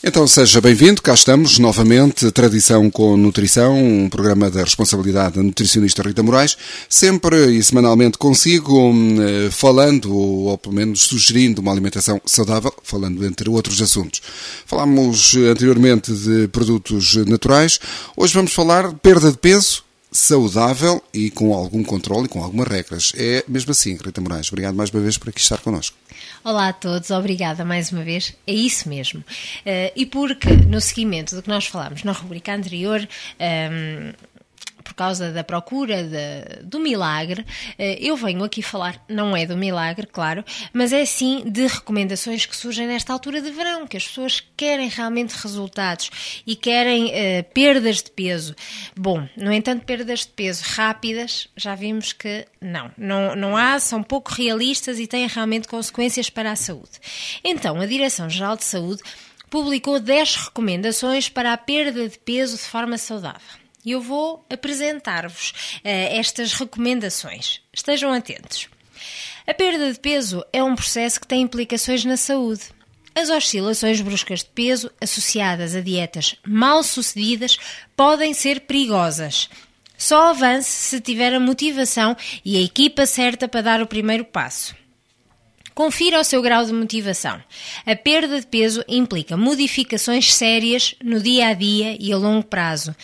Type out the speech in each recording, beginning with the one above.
Então seja bem-vindo, cá estamos novamente, Tradição com Nutrição, um programa da responsabilidade da nutricionista Rita Moraes, sempre e semanalmente consigo, eh, falando, ou pelo menos sugerindo uma alimentação saudável, falando entre outros assuntos. Falámos anteriormente de produtos naturais, hoje vamos falar de perda de peso, saudável e com algum controle e com algumas regras. É mesmo assim, Rita Moraes. Obrigado mais uma vez por aqui estar connosco. Olá a todos, obrigada mais uma vez. É isso mesmo. Uh, e porque, no seguimento do que nós falámos na rubrica anterior, um, ehm, por causa da procura de, do milagre, eh, eu venho aqui falar, não é do milagre, claro, mas é sim de recomendações que surgem nesta altura de verão, que as pessoas querem realmente resultados e querem uh, perdas de peso. Bom, no entanto, perdas de peso rápidas, já vimos que não, não, não há, são pouco realistas e têm realmente consequências para a saúde. Então, a Direção-Geral de Saúde publicou 10 recomendações para a perda de peso de forma saudável e eu vou apresentar-vos uh, estas recomendações. Estejam atentos. A perda de peso é um processo que tem implicações na saúde. As oscilações bruscas de peso associadas a dietas mal sucedidas podem ser perigosas. Só avance se tiver a motivação e a equipa certa para dar o primeiro passo. Confira o seu grau de motivação. A perda de peso implica modificações sérias no dia a dia e a longo prazo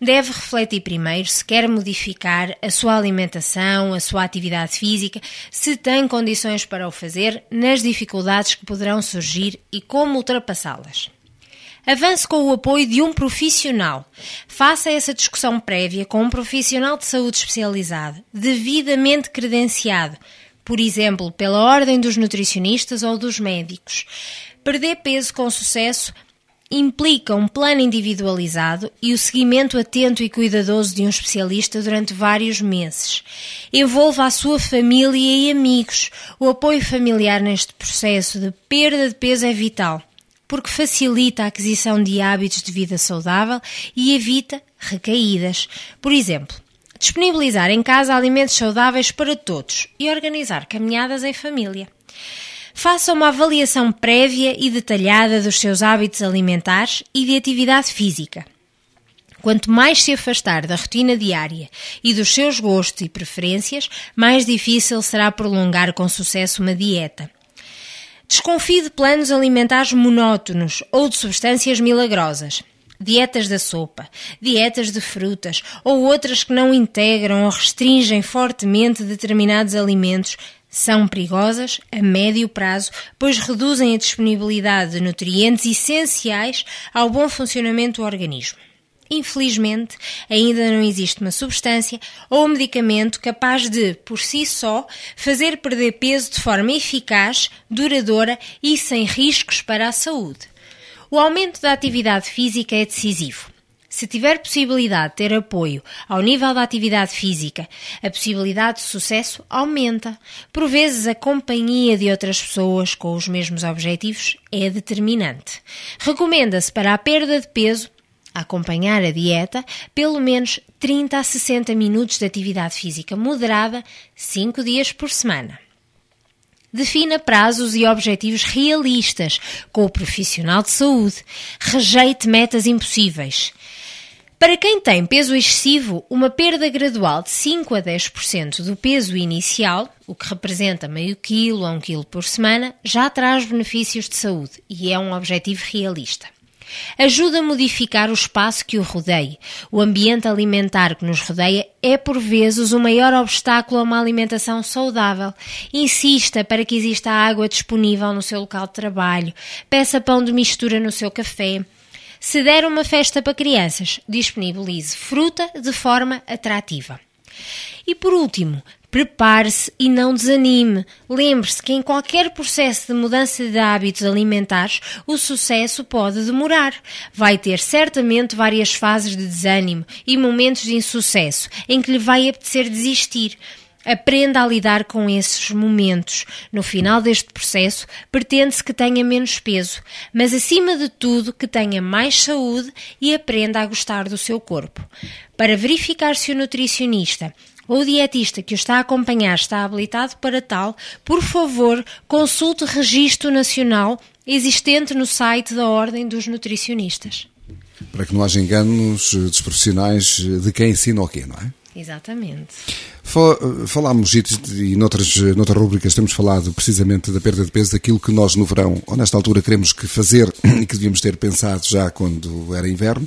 deve refletir primeiro se quer modificar a sua alimentação, a sua atividade física, se tem condições para o fazer, nas dificuldades que poderão surgir e como ultrapassá-las. Avance com o apoio de um profissional. Faça essa discussão prévia com um profissional de saúde especializado, devidamente credenciado, por exemplo, pela Ordem dos Nutricionistas ou dos Médicos. Perder peso com sucesso implica um plano individualizado e o seguimento atento e cuidadoso de um especialista durante vários meses. Envolva a sua família e amigos. O apoio familiar neste processo de perda de peso é vital, porque facilita a aquisição de hábitos de vida saudável e evita recaídas. Por exemplo, disponibilizar em casa alimentos saudáveis para todos e organizar caminhadas em família. Faça uma avaliação prévia e detalhada dos seus hábitos alimentares e de atividade física. Quanto mais se afastar da rotina diária e dos seus gostos e preferências, mais difícil será prolongar com sucesso uma dieta. Desconfie de planos alimentares monótonos ou de substâncias milagrosas. Dietas da sopa, dietas de frutas ou outras que não integram ou restringem fortemente determinados alimentos são perigosas a médio prazo, pois reduzem a disponibilidade de nutrientes essenciais ao bom funcionamento do organismo. Infelizmente, ainda não existe uma substância ou medicamento capaz de, por si só, fazer perder peso de forma eficaz, duradoura e sem riscos para a saúde. O aumento da atividade física é decisivo. Se tiver possibilidade de ter apoio ao nível da atividade física, a possibilidade de sucesso aumenta. Por vezes, a companhia de outras pessoas com os mesmos objetivos é determinante. Recomenda-se para a perda de peso acompanhar a dieta, pelo menos 30 a 60 minutos de atividade física moderada, 5 dias por semana. Defina prazos e objetivos realistas com o profissional de saúde. Rejeite metas impossíveis. Para quem tem peso excessivo, uma perda gradual de 5 a 10% do peso inicial, o que representa meio quilo a um quilo por semana, já traz benefícios de saúde e é um objetivo realista. Ajuda a modificar o espaço que o rodeia. O ambiente alimentar que nos rodeia é, por vezes, o maior obstáculo a uma alimentação saudável. Insista para que exista água disponível no seu local de trabalho. Peça pão de mistura no seu café. Se der uma festa para crianças, disponibilize fruta de forma atrativa. E por último, prepare-se e não desanime. Lembre-se que em qualquer processo de mudança de hábitos alimentares, o sucesso pode demorar. Vai ter certamente várias fases de desânimo e momentos de insucesso em que lhe vai apetecer desistir. Aprenda a lidar com esses momentos. No final deste processo, pretende-se que tenha menos peso, mas acima de tudo que tenha mais saúde e aprenda a gostar do seu corpo. Para verificar se o nutricionista ou o dietista que o está a acompanhar está habilitado para tal, por favor, consulte o Registro Nacional existente no site da Ordem dos Nutricionistas. Para que não haja enganos eh, dos profissionais eh, de quem ensina o quê, não é? Exatamente. Falámos, e noutras, noutras rubricas temos falado precisamente da perda de peso, daquilo que nós no verão, ou nesta altura, queremos que fazer e que devíamos ter pensado já quando era inverno,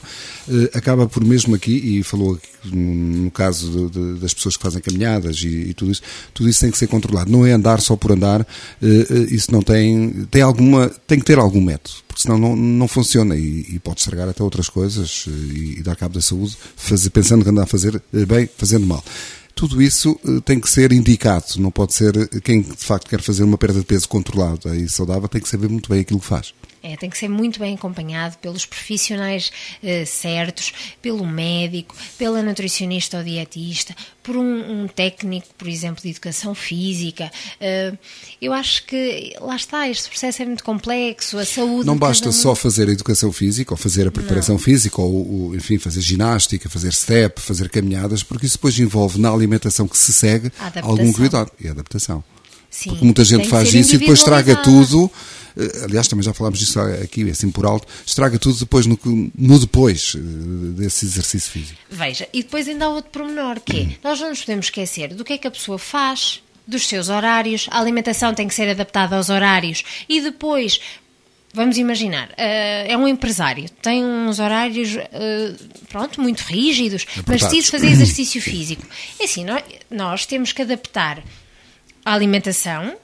eh, acaba por mesmo aqui, e falou no caso de, de, das pessoas que fazem caminhadas e, e, tudo isso, tudo isso tem que ser controlado. Não é andar só por andar, eh, eh, isso não tem, tem alguma, tem que ter algum método, porque senão não, não funciona e, e pode estragar até outras coisas e, e dar cabo da saúde, fazer, pensando que andar a fazer bem, fazendo mal tudo isso eh, tem que ser indicado, não pode ser eh, quem de facto quer fazer uma perda de peso controlada e saudável tem que saber muito bem aquilo que faz. É, tem que ser muito bem acompanhado pelos profissionais uh, certos, pelo médico, pela nutricionista ou dietista, por um, um técnico, por exemplo, de educação física. Uh, eu acho que, lá está, este processo é muito complexo, a saúde... Não basta um... só fazer a educação física, ou fazer a preparação Não. física, ou, ou, enfim, fazer ginástica, fazer step, fazer caminhadas, porque isso depois envolve na alimentação que se segue algum cuidado e adaptação. Sim, porque muita gente faz isso e depois estraga tudo eh, aliás, também já falámos disso aqui, assim por alto, estraga tudo depois no, no depois eh, desse exercício físico. Veja, e depois ainda há outro pormenor, que é, nós não nos podemos esquecer do que é que a pessoa faz, dos seus horários, a alimentação tem que ser adaptada aos horários e depois Vamos imaginar, uh, é um empresário, tem uns horários, uh, pronto, muito rígidos, Apertados. mas decide fazer exercício físico. É assim, nós, nós temos que adaptar a alimentação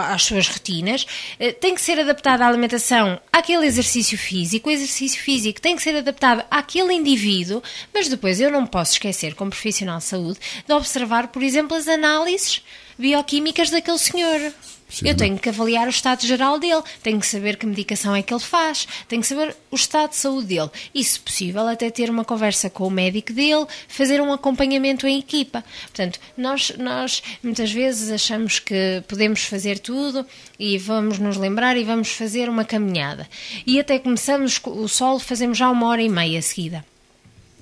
às suas rotinas, eh, tem que ser adaptada à alimentação àquele exercício físico, o exercício físico tem que ser adaptado àquele indivíduo, mas depois eu não posso esquecer, como profissional de saúde, de observar, por exemplo, as análises bioquímicas daquele senhor. Eu tenho que avaliar o estado geral dele, tenho que saber que medicação é que ele faz, tenho que saber o estado de saúde dele e, se possível, até ter uma conversa com o médico dele, fazer um acompanhamento em equipa. Portanto, nós, nós muitas vezes achamos que podemos fazer tudo e vamos nos lembrar e vamos fazer uma caminhada. E até começamos o sol, fazemos já uma hora e meia seguida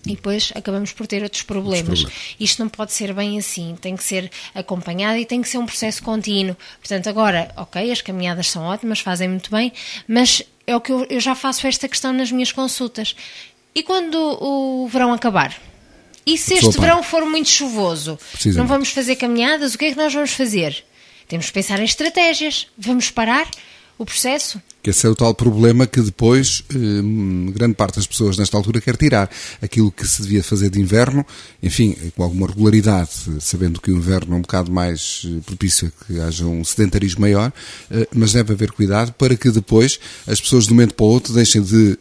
e depois acabamos por ter outros problemas. problemas. Isto não pode ser bem assim, tem que ser acompanhado e tem que ser um processo contínuo. Portanto, agora, ok, as caminhadas são ótimas, fazem muito bem, mas é o que eu, eu já faço esta questão nas minhas consultas. E quando o verão acabar? E se este verão for muito chuvoso? Não vamos fazer caminhadas? O que é que nós vamos fazer? Temos que pensar em estratégias. Vamos parar? O processo. Que esse é o tal problema que depois eh, grande parte das pessoas nesta altura quer tirar. Aquilo que se devia fazer de inverno, enfim, com alguma regularidade, sabendo que o inverno é um bocado mais eh, propício a que haja um sedentarismo maior, eh, mas deve haver cuidado para que depois as pessoas de um momento para o outro deixem de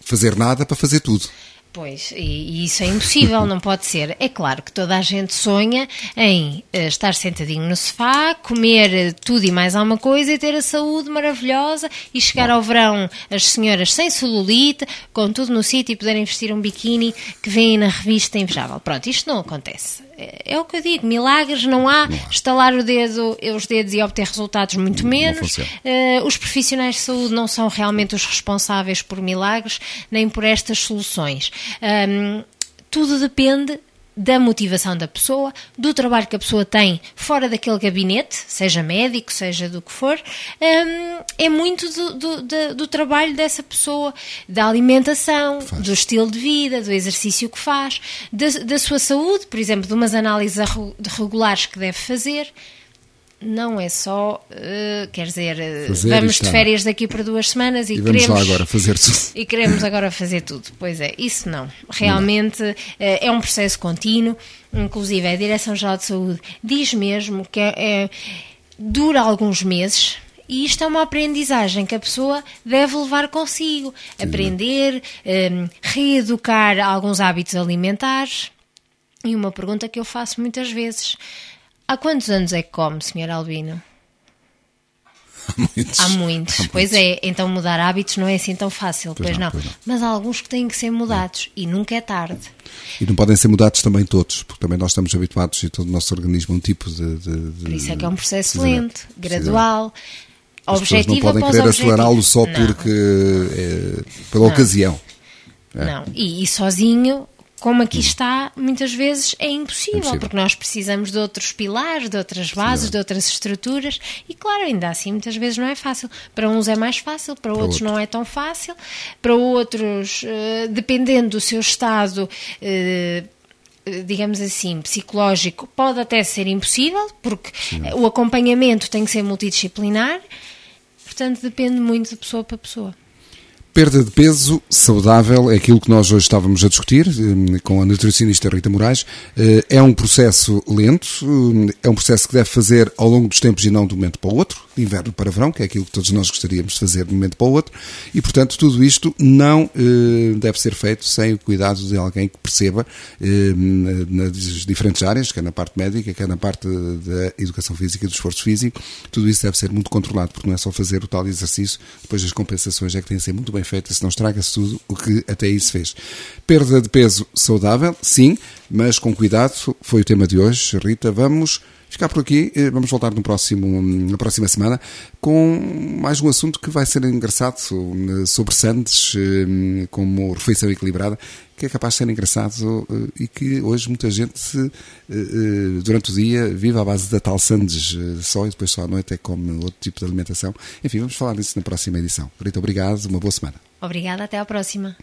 fazer nada para fazer tudo. Pois, e, e, isso é impossível, não pode ser. É claro que toda a gente sonha em uh, estar sentadinho no sofá, comer tudo e mais alguma coisa e ter a saúde maravilhosa e chegar ao verão as senhoras sem celulite, com tudo no sítio e poderem vestir um biquíni que vem na revista Invejável. Pronto, isto não acontece. É, é o que eu digo, milagres não há, não há. estalar o dedo, os dedos e obter resultados muito menos. Uh, os profissionais de saúde não são realmente os responsáveis por milagres, nem por estas soluções. Um, tudo depende da motivação da pessoa, do trabalho que a pessoa tem fora daquele gabinete, seja médico, seja do que for, um, é muito do, do, do, do, trabalho dessa pessoa, da alimentação, do estilo de vida, do exercício que faz, da, da sua saúde, por exemplo, de umas análises regulares que deve fazer não é só, uh, quer dizer, eh, fazer vamos de férias daqui por duas semanas e, e queremos lá agora fazer tudo. E queremos agora fazer tudo. Pois é, isso não. Realmente não. Uh, é um processo contínuo. Inclusive, a Direção-Geral de Saúde diz mesmo que é, é, dura alguns meses. E isto é uma aprendizagem que a pessoa deve levar consigo. Sim, Aprender, um, reeducar alguns hábitos alimentares. E uma pergunta que eu faço muitas vezes: Há quantos anos é que come, Sr. Albino? Há muitos. Há muitos. Há pois muitos. é, então mudar hábitos não é assim tão fácil, pois, pois, não, não. pois não, Mas há alguns que têm que ser mudados é. e nunca é tarde. E não podem ser mudados também todos, porque também nós estamos habituados e todo o nosso organismo um tipo de. de, de Por isso é que é um processo lento, gradual. As objetivo não podem querer acelerá-lo só não. porque é, pela não. ocasião. É. Não, e, e sozinho como aqui está, muitas vezes é impossível, Impossível. porque nós precisamos de outros pilares, de outras bases, de outras estruturas, e claro, ainda assim, muitas vezes não é fácil. Para uns é mais fácil, para, outros outro. não é tão fácil, para outros, eh, dependendo do seu estado. eh, eh, digamos assim, psicológico, pode até ser impossível, porque eh, o acompanhamento tem que ser multidisciplinar, portanto depende muito de pessoa para pessoa. Perda de peso saudável é aquilo que nós hoje estávamos a discutir eh, com a nutricionista Rita Moraes. Eh, É um processo lento, eh, é um processo que deve fazer ao longo dos tempos e não de um momento para o outro, de inverno para verão, que é aquilo que todos nós gostaríamos de fazer de um momento para o outro, e portanto tudo isto não eh, deve ser feito sem o cuidado de alguém que perceba eh, nas diferentes áreas, quer na parte médica, quer na parte da educação física e do esforço físico. Tudo isso deve ser muito controlado, porque não é só fazer o tal exercício, depois as compensações é que têm que ser muito bem feitas, senão estraga-se tudo o que até se fez. Perda de peso saudável, sim, mas com cuidado, foi o tema de hoje. Rita, vamos ficar por aqui, eh, vamos voltar no próximo, na próxima semana com mais um assunto que vai ser engraçado eh, sobre Sandes, eh, como refeição equilibrada, que é capaz de ser engraçado e que hoje muita gente durante o dia vive à base da tal Sandes só e depois só à noite é come outro tipo de alimentação. Enfim, vamos falar disso na próxima edição. Rita, obrigado, uma boa semana. Obrigada, até à próxima.